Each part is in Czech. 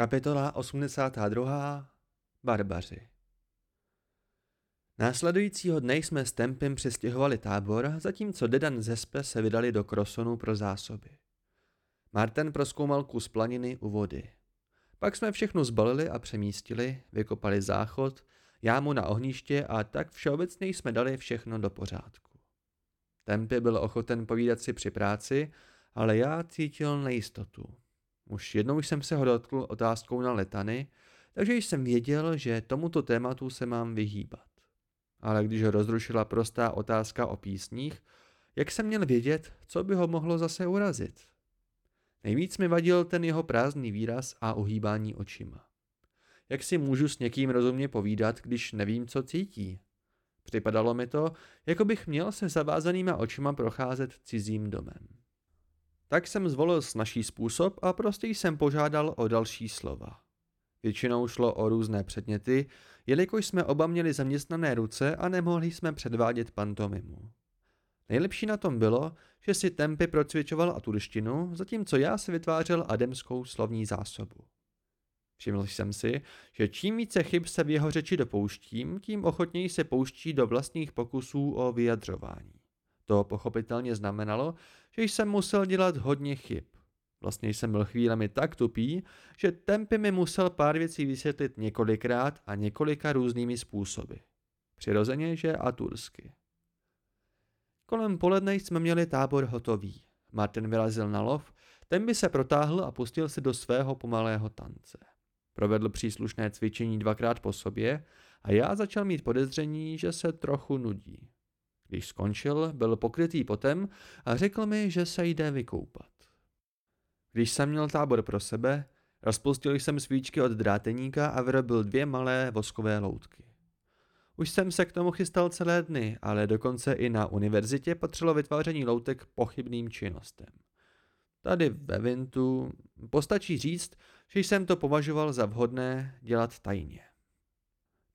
Kapitola 82. Barbaři Následujícího dne jsme s Tempem přestěhovali tábor, zatímco Dedan z Hespe se vydali do Krosonu pro zásoby. Martin proskoumal kus planiny u vody. Pak jsme všechno zbalili a přemístili, vykopali záchod, jámu na ohniště a tak všeobecně jsme dali všechno do pořádku. Tempy byl ochoten povídat si při práci, ale já cítil nejistotu. Už jednou jsem se ho dotkl otázkou na letany, takže jsem věděl, že tomuto tématu se mám vyhýbat. Ale když ho rozrušila prostá otázka o písních, jak jsem měl vědět, co by ho mohlo zase urazit? Nejvíc mi vadil ten jeho prázdný výraz a uhýbání očima. Jak si můžu s někým rozumně povídat, když nevím, co cítí? Připadalo mi to, jako bych měl se zavázanýma očima procházet cizím domem. Tak jsem zvolil snažší způsob a prostě jsem požádal o další slova. Většinou šlo o různé předměty, jelikož jsme oba měli zaměstnané ruce a nemohli jsme předvádět pantomimu. Nejlepší na tom bylo, že si Tempy procvičoval aturštinu, zatímco já si vytvářel ademskou slovní zásobu. Všiml jsem si, že čím více chyb se v jeho řeči dopouštím, tím ochotněji se pouští do vlastních pokusů o vyjadřování. To pochopitelně znamenalo, že jsem musel dělat hodně chyb. Vlastně jsem byl chvílemi tak tupý, že Tempy mi musel pár věcí vysvětlit několikrát a několika různými způsoby. Přirozeně, že a tursky. Kolem poledne jsme měli tábor hotový. Martin vyrazil na lov, ten by se protáhl a pustil se do svého pomalého tance. Provedl příslušné cvičení dvakrát po sobě a já začal mít podezření, že se trochu nudí. Když skončil, byl pokrytý potem a řekl mi, že se jde vykoupat. Když jsem měl tábor pro sebe, rozpustil jsem svíčky od dráteníka a vyrobil dvě malé voskové loutky. Už jsem se k tomu chystal celé dny, ale dokonce i na univerzitě patřilo vytváření loutek pochybným činnostem. Tady ve Vintu postačí říct, že jsem to považoval za vhodné dělat tajně.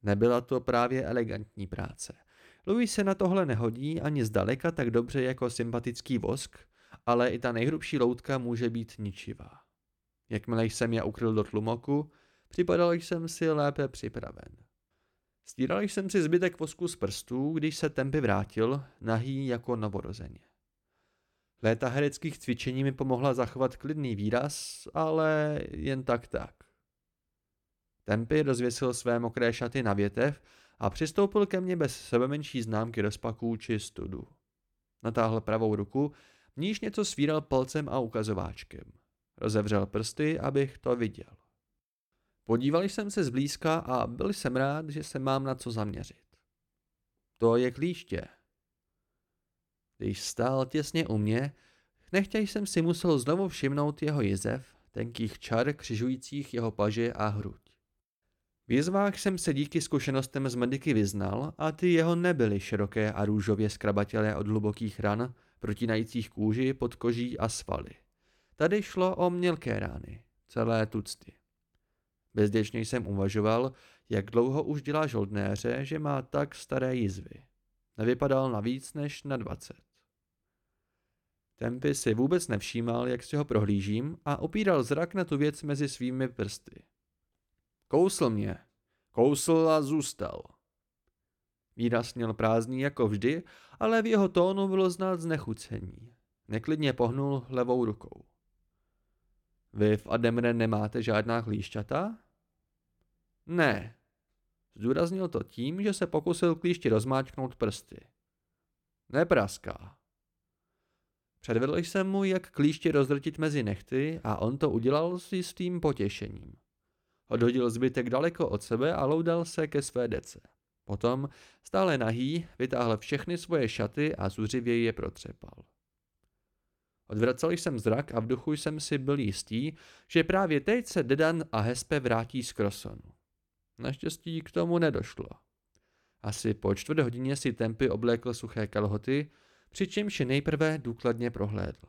Nebyla to právě elegantní práce. Louis se na tohle nehodí ani zdaleka tak dobře jako sympatický vosk, ale i ta nejhrubší loutka může být ničivá. Jakmile jsem je ukryl do tlumoku, připadal jsem si lépe připraven. Stíral jsem si zbytek vosku z prstů, když se Tempy vrátil, nahý jako novorozeně. Léta hereckých cvičení mi pomohla zachovat klidný výraz, ale jen tak tak. Tempy rozvěsil své mokré šaty na větev a přistoupil ke mně bez sebemenší známky rozpaků či studu. Natáhl pravou ruku, v níž něco svíral palcem a ukazováčkem. Rozevřel prsty, abych to viděl. Podíval jsem se zblízka a byl jsem rád, že se mám na co zaměřit. To je klíště. Když stál těsně u mě, nechtěj jsem si musel znovu všimnout jeho jizev, tenkých čar křižujících jeho paže a hruď. V jizvách jsem se díky zkušenostem z mediky vyznal a ty jeho nebyly široké a růžově skrabatělé od hlubokých ran, protinajících kůži, podkoží a svaly. Tady šlo o mělké rány, celé tucty. Bezděčně jsem uvažoval, jak dlouho už dělá žoldnéře, že má tak staré jizvy. Nevypadal na víc než na dvacet. Tempy si vůbec nevšímal, jak si ho prohlížím a opíral zrak na tu věc mezi svými prsty. Kousl mě. Kousl a zůstal. Výraz měl prázdný jako vždy, ale v jeho tónu bylo znát znechucení. Neklidně pohnul levou rukou. Vy v Ademre nemáte žádná klíšťata? Ne. Zdůraznil to tím, že se pokusil klíšti rozmáčknout prsty. Nepraská. Předvedl jsem mu, jak klíště rozdrtit mezi nechty a on to udělal s jistým potěšením. Odhodil zbytek daleko od sebe a loudal se ke své dece. Potom, stále nahý, vytáhl všechny svoje šaty a zuřivě je protřepal. Odvracel jsem zrak a v duchu jsem si byl jistý, že právě teď se Dedan a Hespe vrátí z Krosonu. Naštěstí k tomu nedošlo. Asi po čtvrt hodině si Tempy oblékl suché kalhoty, přičemž je nejprve důkladně prohlédl.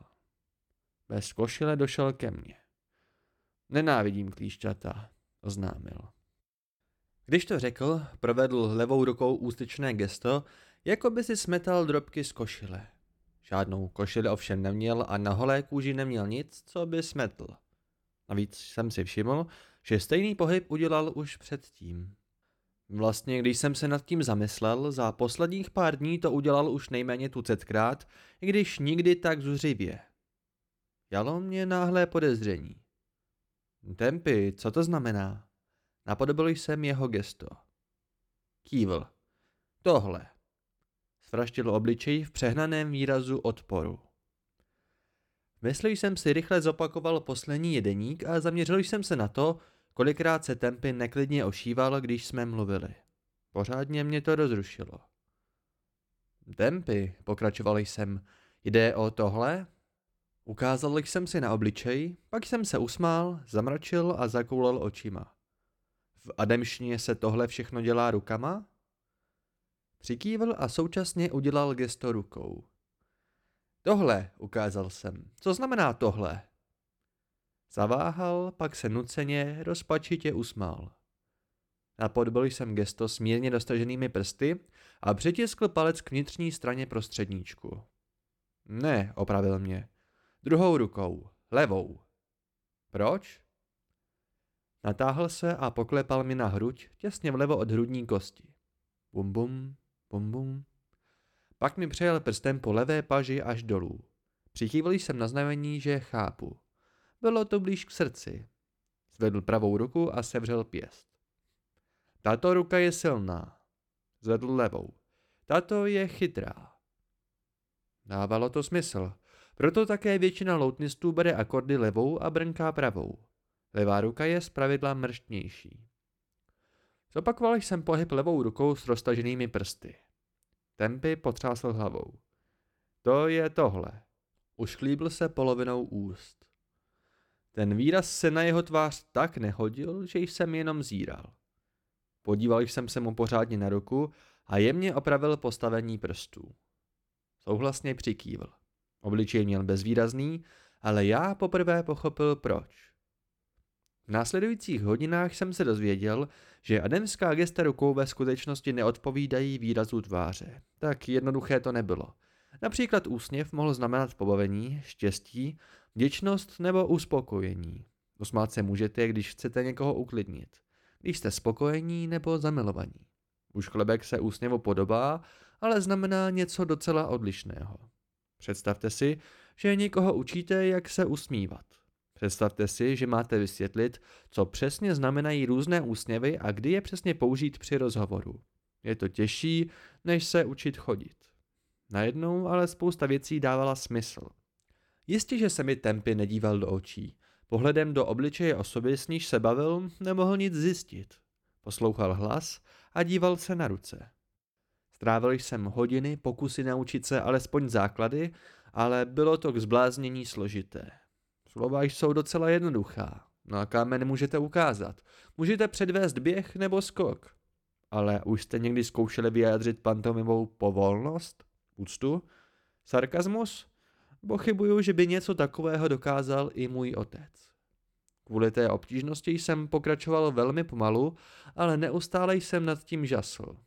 Bez košile došel ke mně. Nenávidím klíšťata, oznámil. Když to řekl, provedl levou rukou ústyčné gesto, jako by si smetal drobky z košile. Žádnou košili ovšem neměl a na holé kůži neměl nic, co by smetl. Navíc jsem si všiml, že stejný pohyb udělal už předtím. Vlastně, když jsem se nad tím zamyslel, za posledních pár dní to udělal už nejméně tucetkrát, i když nikdy tak zuřivě. Jalo mě náhlé podezření. Tempy, co to znamená? Napodobil jsem jeho gesto. Kývl. Tohle. Svraštil obličej v přehnaném výrazu odporu. Myslí jsem si rychle zopakoval poslední jedeník a zaměřil jsem se na to, kolikrát se Tempy neklidně ošíval, když jsme mluvili. Pořádně mě to rozrušilo. Tempy, pokračoval jsem, jde o tohle? Ukázal jsem si na obličej, pak jsem se usmál, zamračil a zakoulal očima. V ademštině se tohle všechno dělá rukama? Přikývl a současně udělal gesto rukou. Tohle, ukázal jsem. Co znamená tohle? Zaváhal, pak se nuceně, rozpačitě usmál. Napodbil jsem gesto s mírně dostaženými prsty a přitiskl palec k vnitřní straně prostředníčku. Ne, opravil mě. Druhou rukou, levou. Proč? Natáhl se a poklepal mi na hruď, těsně vlevo od hrudní kosti. Bum bum, bum bum. Pak mi přejel prstem po levé paži až dolů. Přichývil jsem na znamení, že chápu. Bylo to blíž k srdci. Zvedl pravou ruku a sevřel pěst. Tato ruka je silná. Zvedl levou. Tato je chytrá. Dávalo to smysl. Proto také většina loutnistů bere akordy levou a brnká pravou. Levá ruka je zpravidla mrštnější. Zopakoval jsem pohyb levou rukou s roztaženými prsty. Tempy potřásl hlavou. To je tohle. Ušklíbil se polovinou úst. Ten výraz se na jeho tvář tak nehodil, že jsem jenom zíral. Podíval jsem se mu pořádně na ruku a jemně opravil postavení prstů. Souhlasně přikývl. Obličej měl bezvýrazný, ale já poprvé pochopil proč. V následujících hodinách jsem se dozvěděl, že ademská gesta rukou ve skutečnosti neodpovídají výrazu tváře. Tak jednoduché to nebylo. Například úsměv mohl znamenat pobavení, štěstí, vděčnost nebo uspokojení. Usmát se můžete, když chcete někoho uklidnit. Když jste spokojení nebo zamilovaní. Už chlebek se úsměvu podobá, ale znamená něco docela odlišného. Představte si, že někoho učíte, jak se usmívat. Představte si, že máte vysvětlit, co přesně znamenají různé úsměvy a kdy je přesně použít při rozhovoru. Je to těžší, než se učit chodit. Najednou ale spousta věcí dávala smysl. Jistě, že se mi Tempy nedíval do očí. Pohledem do obličeje osoby, s níž se bavil, nemohl nic zjistit. Poslouchal hlas a díval se na ruce. Strávil jsem hodiny pokusy naučit se alespoň základy, ale bylo to k zbláznění složité. Slova jsou docela jednoduchá. Na kámen můžete ukázat. Můžete předvést běh nebo skok. Ale už jste někdy zkoušeli vyjádřit pantomimou povolnost? Úctu? Sarkazmus? Pochybuju, že by něco takového dokázal i můj otec. Kvůli té obtížnosti jsem pokračoval velmi pomalu, ale neustále jsem nad tím žasl.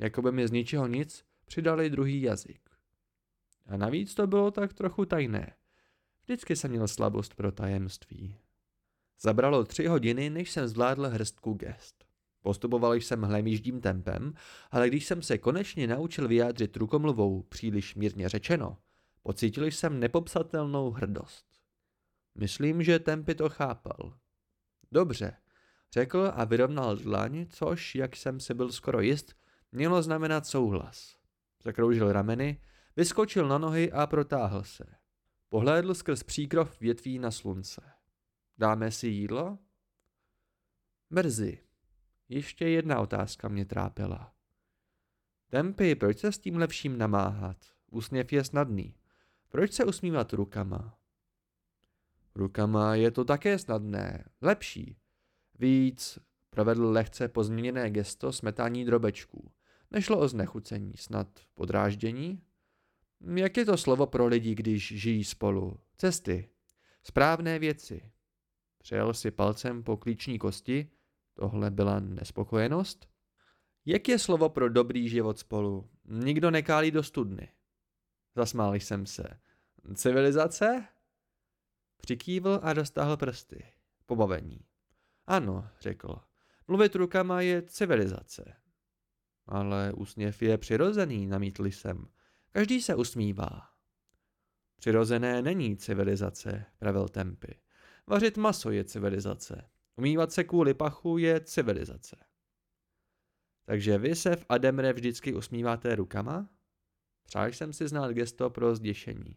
Jako by mi z ničeho nic přidali druhý jazyk. A navíc to bylo tak trochu tajné. Vždycky jsem měl slabost pro tajemství. Zabralo tři hodiny, než jsem zvládl hrstku gest. Postupoval jsem hlemíždím tempem, ale když jsem se konečně naučil vyjádřit rukomluvou příliš mírně řečeno, pocítil jsem nepopsatelnou hrdost. Myslím, že tempy to chápal. Dobře, řekl a vyrovnal dlaň, což, jak jsem si byl skoro jist, mělo znamenat souhlas. Zakroužil rameny, vyskočil na nohy a protáhl se. Pohlédl skrz příkrov větví na slunce. Dáme si jídlo? Mrzy. Ještě jedna otázka mě trápila. Tempy, proč se s tím lepším namáhat? Úsměv je snadný. Proč se usmívat rukama? Rukama je to také snadné, lepší. Víc provedl lehce pozměněné gesto smetání drobečků. Nešlo o znechucení, snad podráždění? Jak je to slovo pro lidi, když žijí spolu? Cesty. Správné věci. Přejel si palcem po klíční kosti. Tohle byla nespokojenost. Jak je slovo pro dobrý život spolu? Nikdo nekálí do studny. Zasmál jsem se. Civilizace? Přikývl a dostal prsty. Pobavení. Ano, řekl. Mluvit rukama je civilizace. Ale úsměv je přirozený, namítl jsem. Každý se usmívá. Přirozené není civilizace, pravil Tempy. Vařit maso je civilizace. Umývat se kvůli pachu je civilizace. Takže vy se v Ademre vždycky usmíváte rukama? Přál jsem si znát gesto pro zděšení.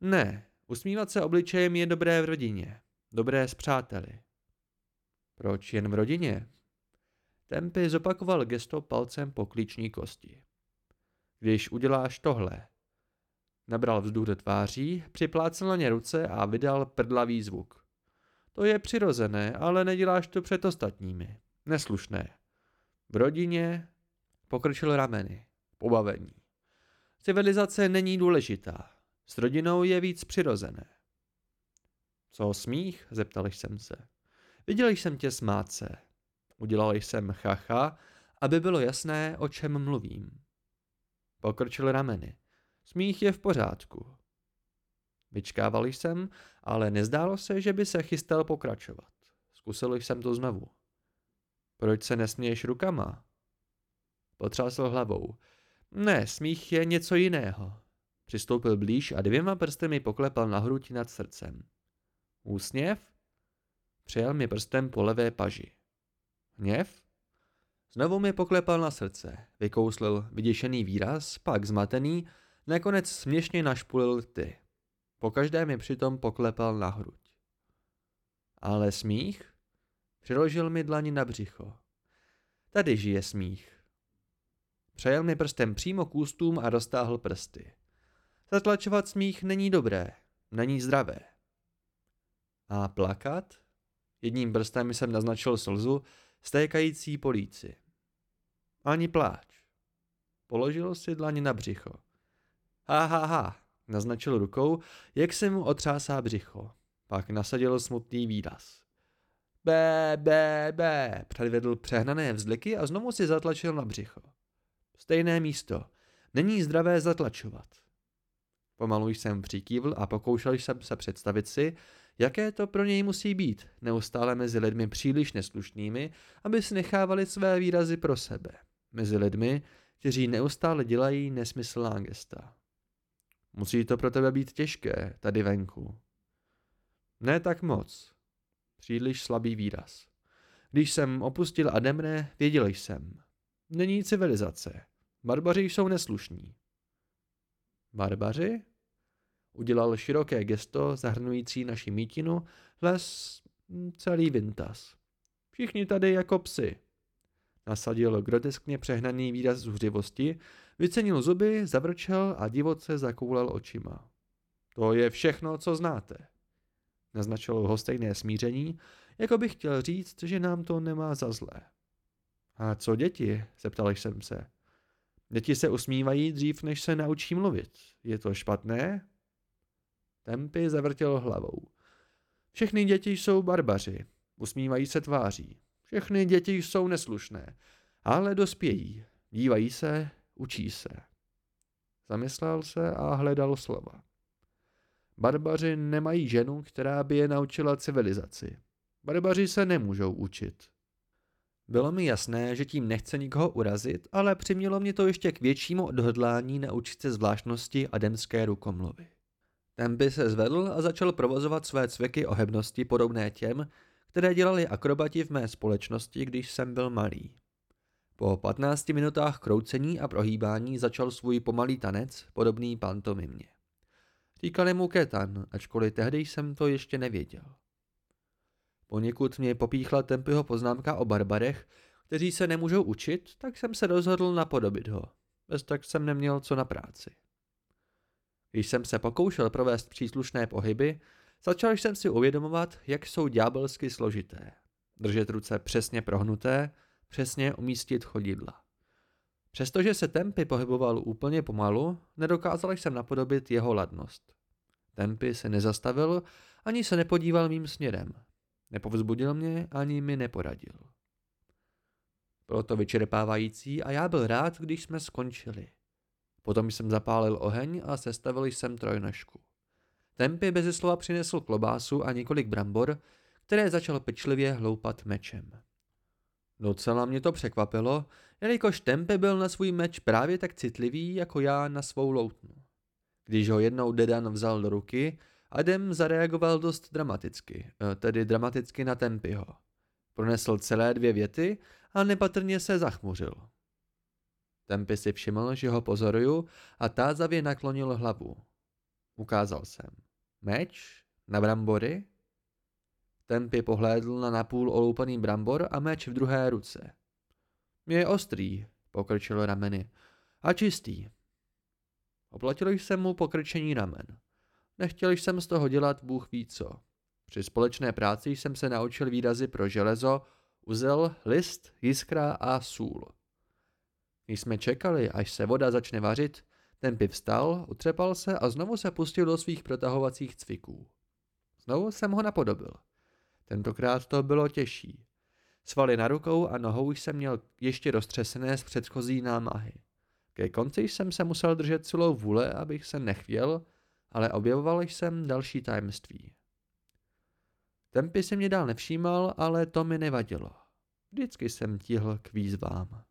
Ne, usmívat se obličejem je dobré v rodině. Dobré s přáteli. Proč jen v rodině? Tempy zopakoval gesto palcem po klíční kosti. Když uděláš tohle. Nabral vzduch do tváří, připlácel na ně ruce a vydal prdlavý zvuk. To je přirozené, ale neděláš to před ostatními. Neslušné. V rodině pokrčil rameny. Pobavení. Civilizace není důležitá. S rodinou je víc přirozené. Co smích? Zeptal jsem se. Viděl jsem tě smát se. Udělal jsem chacha, aby bylo jasné, o čem mluvím. Pokrčil rameny. Smích je v pořádku. Vyčkával jsem, ale nezdálo se, že by se chystal pokračovat. Zkusil jsem to znovu. Proč se nesměješ rukama? Potřásl hlavou. Ne, smích je něco jiného. Přistoupil blíž a dvěma prsty mi poklepal na hruď nad srdcem. Úsměv? Přijal mi prstem po levé paži. Hněv? Znovu mi poklepal na srdce, vykouslil vyděšený výraz, pak zmatený, nakonec směšně našpulil ty. Po každé mi přitom poklepal na hruď. Ale smích? Přiložil mi dlani na břicho. Tady žije smích. Přejel mi prstem přímo k ústům a roztáhl prsty. Zatlačovat smích není dobré, není zdravé. A plakat? Jedním prstem jsem naznačil slzu, stékající po líci. Ani pláč. Položil si dlaně na břicho. Ha, ha, ha, naznačil rukou, jak se mu otřásá břicho. Pak nasadil smutný výraz. Bé, bé, bé, předvedl přehnané vzliky a znovu si zatlačil na břicho. Stejné místo. Není zdravé zatlačovat. Pomalu jsem přikývl a pokoušel jsem se představit si, jaké to pro něj musí být, neustále mezi lidmi příliš neslušnými, aby si nechávali své výrazy pro sebe. Mezi lidmi, kteří neustále dělají nesmyslná gesta. Musí to pro tebe být těžké, tady venku. Ne tak moc. Příliš slabý výraz. Když jsem opustil Ademre, věděl jsem. Není civilizace. Barbaři jsou neslušní. Barbaři? Udělal široké gesto zahrnující naši mítinu, les hm, celý vintas. Všichni tady jako psy. Nasadil groteskně přehnaný výraz zuřivosti, vycenil zuby, zavrčel a divoce zakoulal očima. To je všechno, co znáte. Naznačil ho stejné smíření, jako bych chtěl říct, že nám to nemá za zlé. A co děti? zeptal jsem se. Děti se usmívají dřív, než se naučí mluvit. Je to špatné? Tempy zavrtěl hlavou. Všechny děti jsou barbaři. Usmívají se tváří. Všechny děti jsou neslušné. Ale dospějí. Dívají se, učí se. Zamyslel se a hledal slova. Barbaři nemají ženu, která by je naučila civilizaci. Barbaři se nemůžou učit. Bylo mi jasné, že tím nechce nikoho urazit, ale přimělo mě to ještě k většímu odhodlání naučit se zvláštnosti ademské rukomluvy. Tempy se zvedl a začal provozovat své cviky ohebnosti podobné těm, které dělali akrobati v mé společnosti, když jsem byl malý. Po 15 minutách kroucení a prohýbání začal svůj pomalý tanec, podobný pantomimě. Říkali mu Ketan, ačkoliv tehdy jsem to ještě nevěděl. Poněkud mě popíchla Tempyho poznámka o barbarech, kteří se nemůžou učit, tak jsem se rozhodl napodobit ho. Bez tak jsem neměl co na práci. Když jsem se pokoušel provést příslušné pohyby, začal jsem si uvědomovat, jak jsou ďábelsky složité. Držet ruce přesně prohnuté, přesně umístit chodidla. Přestože se Tempy pohyboval úplně pomalu, nedokázal jsem napodobit jeho ladnost. Tempy se nezastavil, ani se nepodíval mým směrem. Nepovzbudil mě, ani mi neporadil. Bylo to vyčerpávající a já byl rád, když jsme skončili. Potom jsem zapálil oheň a sestavil jsem trojnožku. Tempy bez slova přinesl klobásu a několik brambor, které začal pečlivě hloupat mečem. Docela mě to překvapilo, jelikož Tempe byl na svůj meč právě tak citlivý jako já na svou loutnu. Když ho jednou Dedan vzal do ruky, Adem zareagoval dost dramaticky, eh, tedy dramaticky na Tempyho. Pronesl celé dvě věty a nepatrně se zachmuřil. Tempy si všiml, že ho pozoruju a tázavě naklonil hlavu. Ukázal jsem. Meč? Na brambory? Tempy pohlédl na napůl oloupaný brambor a meč v druhé ruce. Je ostrý, pokrčil rameny. A čistý. Oplatil jsem mu pokrčení ramen. Nechtěl jsem z toho dělat bůh ví co. Při společné práci jsem se naučil výrazy pro železo, uzel, list, jiskra a sůl. Když jsme čekali, až se voda začne vařit, ten piv vstal, utřepal se a znovu se pustil do svých protahovacích cviků. Znovu jsem ho napodobil. Tentokrát to bylo těžší. Svaly na rukou a nohou jsem měl ještě roztřesené z předchozí námahy. Ke konci jsem se musel držet celou vůle, abych se nechvěl, ale objevoval jsem další tajemství. Tempy si mě dál nevšímal, ale to mi nevadilo. Vždycky jsem tihl k výzvám.